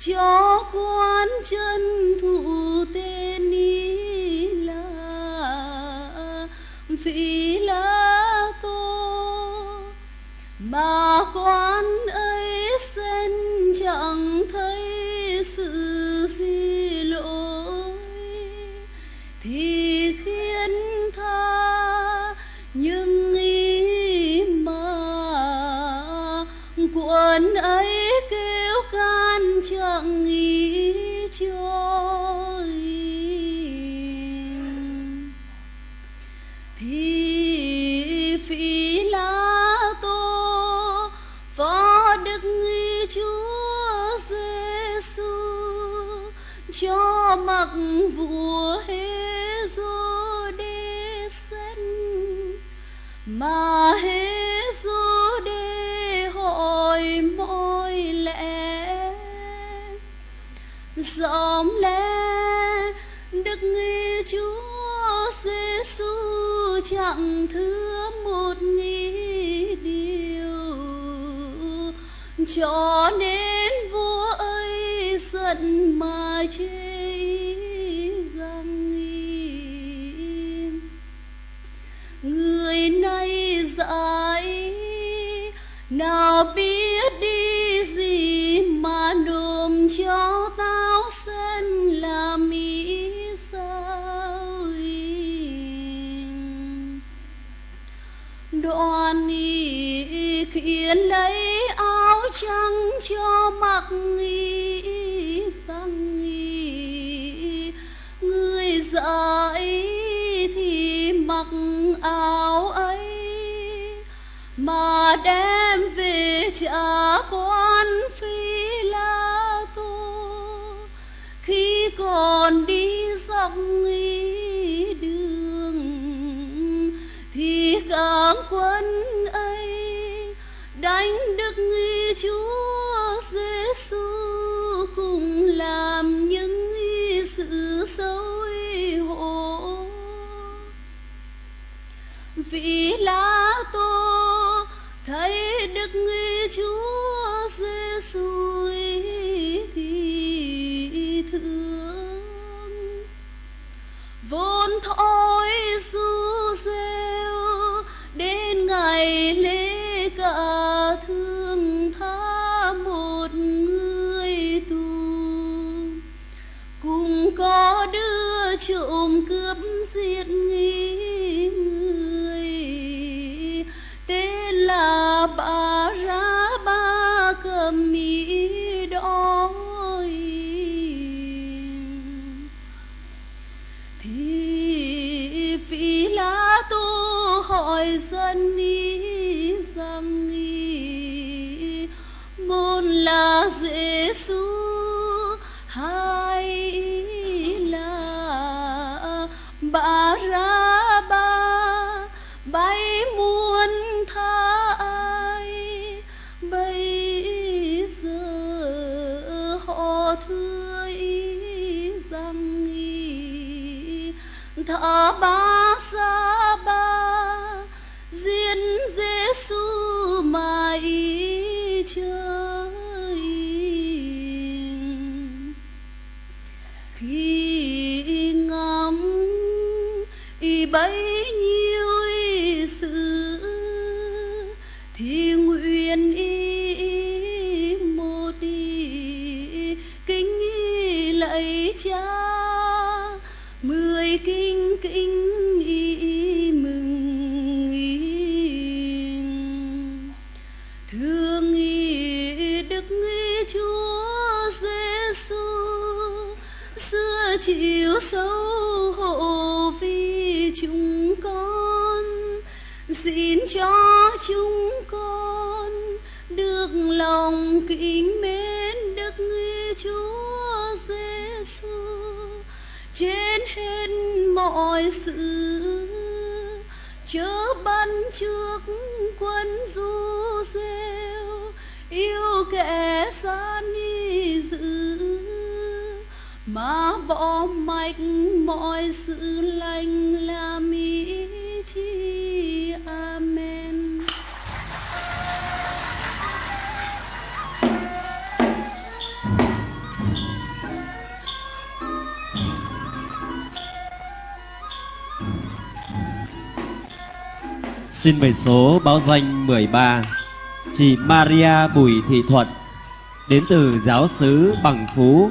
cho quan chân thủ tên ý là phi la tô. Mà quan ấy sen chẳng thấy sự gì lỗi, thì cho mặc vua hê dô đê sân mà hê dô đê hỏi mọi lẽ. Dòm lẽ đức nghi chúa giêsu chẳng thưa một nghĩ điều. Cho nên giận mà chê rằng im. Người nay dại, nào biết đi gì mà nộm cho tao sen làm mỹ sao im. Đoan ý khiến lấy áo trắng cho mặc nghi rằng nghi người dạy thì mặc áo ấy, mà đem về trả quan phi la tô khi còn đi dọc ý đường, thì các quân ấy đánh đức nghi chúa giêsu cùng làm những sự xấu hổ. Vì lá tô thấy đức chúa giêsu trộm cướp giết nghi người. Tên là bà ra ba cầm mỹ đói. Thì phi lá tu hỏi dân đi tha ai? Bây giờ họ thưa ý rằng ý thả ba xa ba diễn Giêsu mà ý chơi. Khi ngắm y bay cha. Mười kinh kinh y mừng y thương y đức y chúa giêsu xưa chịu xấu hổ vì chúng con. Xin cho chúng con được lòng kính mến giêsu trên hết mọi sự, chớ bắn trước quân du rêu, yêu kẻ gian y dữ. Mà bỏ mạch mọi sự lành làm ý chi Xin mời số báo danh 13 Chị Maria Bùi Thị Thuận, Đến từ giáo sứ Bằng Phú.